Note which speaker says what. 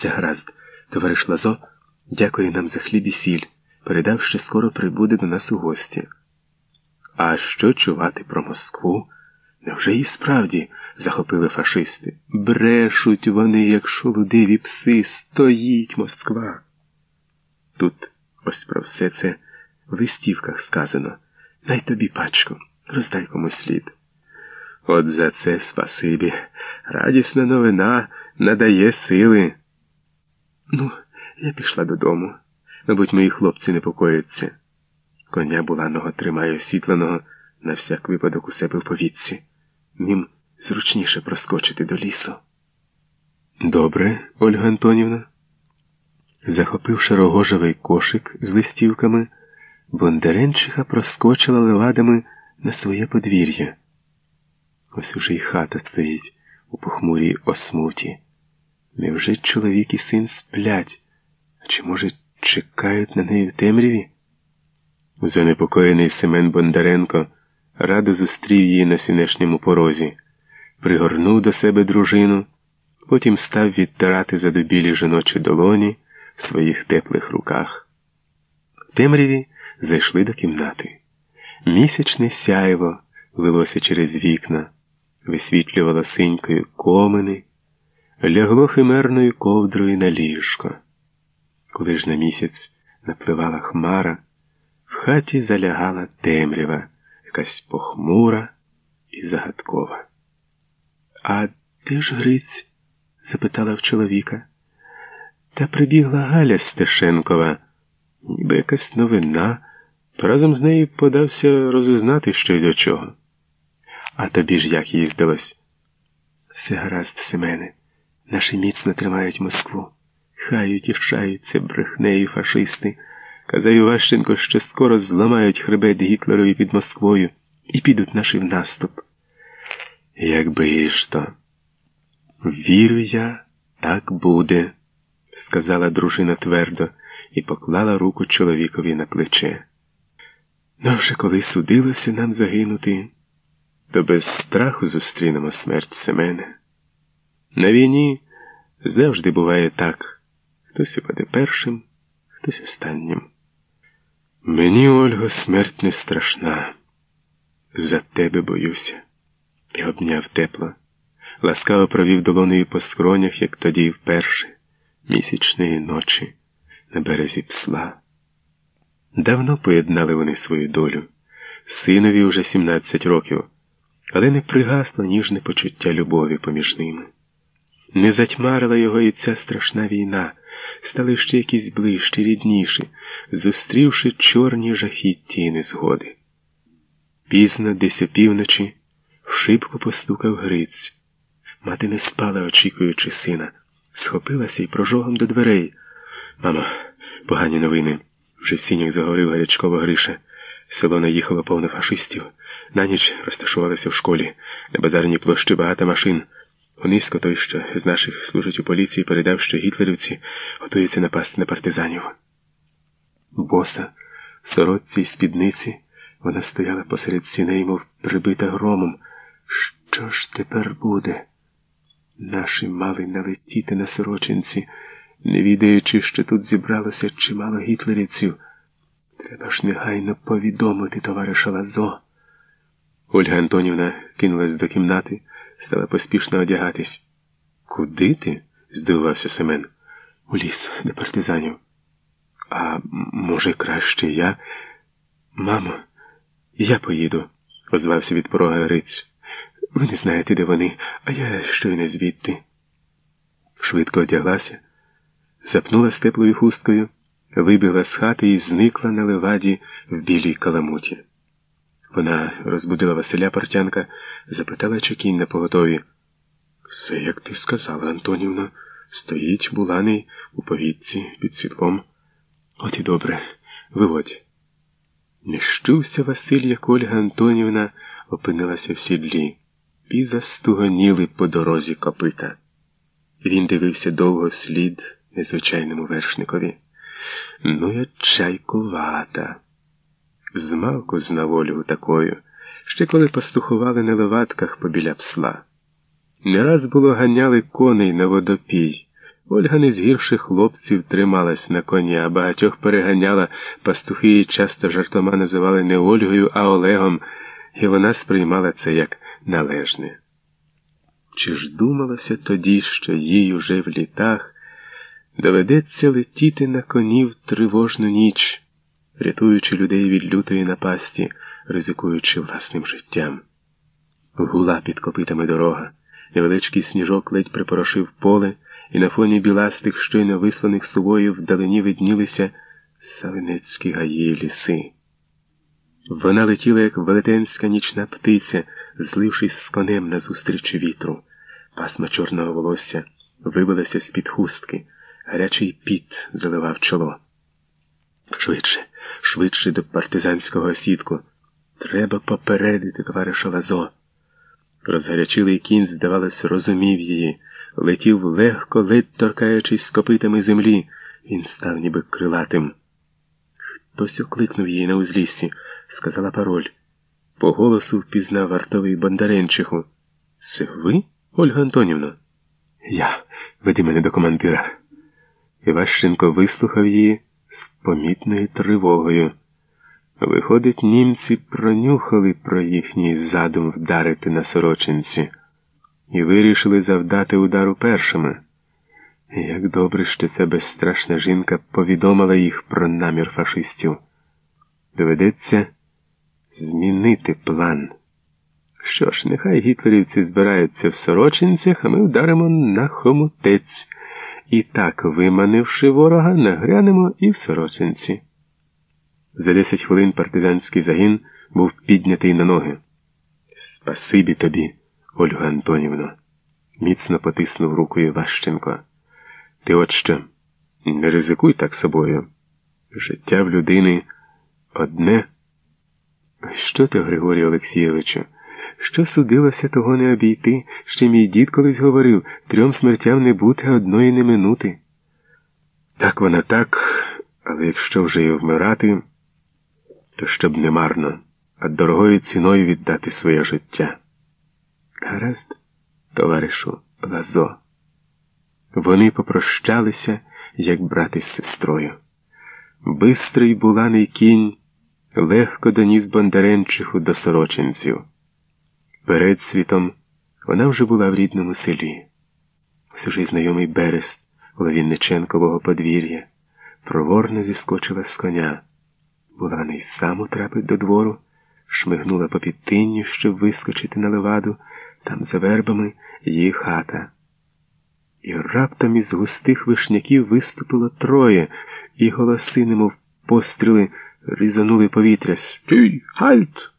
Speaker 1: Все гаразд, товариш Лазо, дякує нам за хліб і сіль. Передав, що скоро прибуде до нас у гості. А що чувати про Москву? Невже і справді захопили фашисти? Брешуть вони, як шолудиві пси, стоїть Москва. Тут ось про все це в листівках сказано. Дай тобі пачку, роздай комусь слід. От за це спасибі. Радісна новина надає сили. Ну, я пішла додому. Мабуть, мої хлопці непокояться. Коня буланого тримаю освітленого на всяк випадок у себе в повітці. Ним зручніше проскочити до лісу. Добре, Ольга Антонівна. Захопивши рогожевий кошик з листівками, Бондаренчиха проскочила левадами на своє подвір'я. Ось уже й хата стоїть у похмурій осмуті. Невже чоловік і син сплять, а чи, може, чекають на неї в темряві? Занепокоєний Семен Бондаренко радо зустрів її на сінешньому порозі, пригорнув до себе дружину, потім став відтирати задобілі жіночі долоні в своїх теплих руках. В темряві зайшли до кімнати. Місячне сяйво лилося через вікна, висвітлювало синькою комини, лягло химерною ковдрою на ліжко. Коли ж на місяць напливала хмара, в хаті залягала темрява, якась похмура і загадкова. А де ж Гриць? запитала в чоловіка. Та прибігла Галя Стешенкова, ніби якась новина, то разом з нею подався розузнати, що й до чого. А тобі ж як їй здалось? Все гаразд, Семене, наші міцно тримають Москву. Хай утішаються брехнею фашисти. Казав Іващенко, що скоро зламають хребет Гітлерові під Москвою і підуть наші в наступ. Якби ж то. Вірю я, так буде, сказала дружина твердо і поклала руку чоловікові на плече. Ну, вже коли судилося нам загинути, то без страху зустрінемо смерть Семена. На війні завжди буває так. Хтось упаде першим, хтось останнім. Мені, Ольго, смерть не страшна. За тебе боюся. І обняв тепло. Ласкаво провів долоною по скронях, як тоді вперше, місячної ночі, на березі псла. Давно поєднали вони свою долю. Синові вже 17 років, але не пригасло ніжне почуття любові поміж ними. Не затьмарила його і ця страшна війна стали ще якісь ближчі, рідніші, зустрівши чорні жахітті і незгоди. Пізно, десь опівночі, в шибку постукав Гриць. Мати не спала, очікуючи сина, схопилася і прожогом до дверей. Мамо, погані новини. Вже в сінях заговорив гарячково Гриша. Село наїхало повно фашистів. На ніч розташувалися в школі. На базарній площі багато машин. Онисько той, що з наших служить у поліції, передав, що гітлерівці готуються напасти на партизанів. Боса, сорочці й спідниці, вона стояла посеред сіней, мов прибита громом. Що ж тепер буде? Наші мали налетіти на сорочинці, не відаючи, що тут зібралося чимало гітлерівців. Треба ж негайно повідомити товариша Лазо. Ольга Антонівна кинулась до кімнати стала поспішно одягатись. Куди ти? здивувався Семен. У ліс до партизанів. А може, краще я? Мамо, я поїду, озвався від порога Гриць. Ви не знаєте, де вони, а я щойно звідти. Швидко одяглася, запнула теплою хусткою, вибігла з хати і зникла на леваді в білій каламуті. Вона розбудила Василя Портянка, запитала, чи кінь на поготові. Все, як ти сказала, Антонівна, стоїть буланий у повітці під сідлом. От і добре, виводь. Не щувся Василь, як Ольга Антонівна опинилася в сідлі, і застугоніли по дорозі копита. Він дивився довго вслід незвичайному вершникові. Ну, я чайкувата. Змалку знав Ольгу такою, ще коли пастухували на леватках побіля псла. Не раз було ганяли коней на водопій. Ольга не з гірших хлопців трималась на коні, а багатьох переганяла, пастухи її часто жартома називали не Ольгою, а Олегом, і вона сприймала це як належне. Чи ж думалося тоді, що їй уже в літах доведеться летіти на коні в тривожну ніч, рятуючи людей від лютої напасті, ризикуючи власним життям? Гула під копитами дорога, невеличкий сніжок ледь припорошив поле, і на фоні біластих, щойно висланих сувою вдалині виднілися савинецькі гаї ліси. Вона летіла, як велетенська нічна птиця, злившись з конем назустріч вітру. Пасма чорного волосся вибилася з-під хустки, гарячий піт заливав чоло. Швидше, швидше до партизанського осідку. Треба попередити товариша Лазо. Розгарячилий кінь, здавалось, розумів її, летів легко, ледь торкаючись копитами землі, він став ніби крилатим. Хтось окликнув її на узліссі, сказала пароль. По голосу впізнав вартовий Бондаренчиху. Це ви, Ольга Антонівна? Я. Веди мене до командира. Іващенко вислухав її з помітною тривогою. Виходить, німці пронюхали про їхній задум вдарити на сорочинці і вирішили завдати удару першими. Як добре, що ця безстрашна жінка повідомила їх про намір фашистів. Доведеться змінити план. Що ж, нехай гітлерівці збираються в сорочинцях, а ми вдаримо на хомутець. І так, виманивши ворога, нагрянемо і в сорочинці. За десять хвилин партизанський загін був піднятий на ноги. Спасибі тобі, Ольга Антонівна, міцно потиснув рукою Ващенко. Ти от що, не ризикуй так собою. Життя в людини одне. Що ти, Григорій Олексійовичу? Що судилося, того не обійти, ще мій дід колись говорив трьом смертям не бути одної не минути. Так вона так, але якщо вже й вмирати то щоб не марно, а дорогою ціною віддати своє життя. Гаразд, товаришу Лазо. Вони попрощалися, як брат із сестрою. Бистрий буланий кінь легко доніс Бондаренчиху до сорочинців. Перед світом вона вже була в рідному селі. Все знайомий берест Лавінниченкового подвір'я проворно зіскочила з коня. Була не й сам утрапить до двору, шмигнула по підтинню, щоб вискочити на леваду, там за вербами її хата. І раптом із густих вишняків виступило троє, і голоси, немов постріли, різанули повітря. Стій, halt!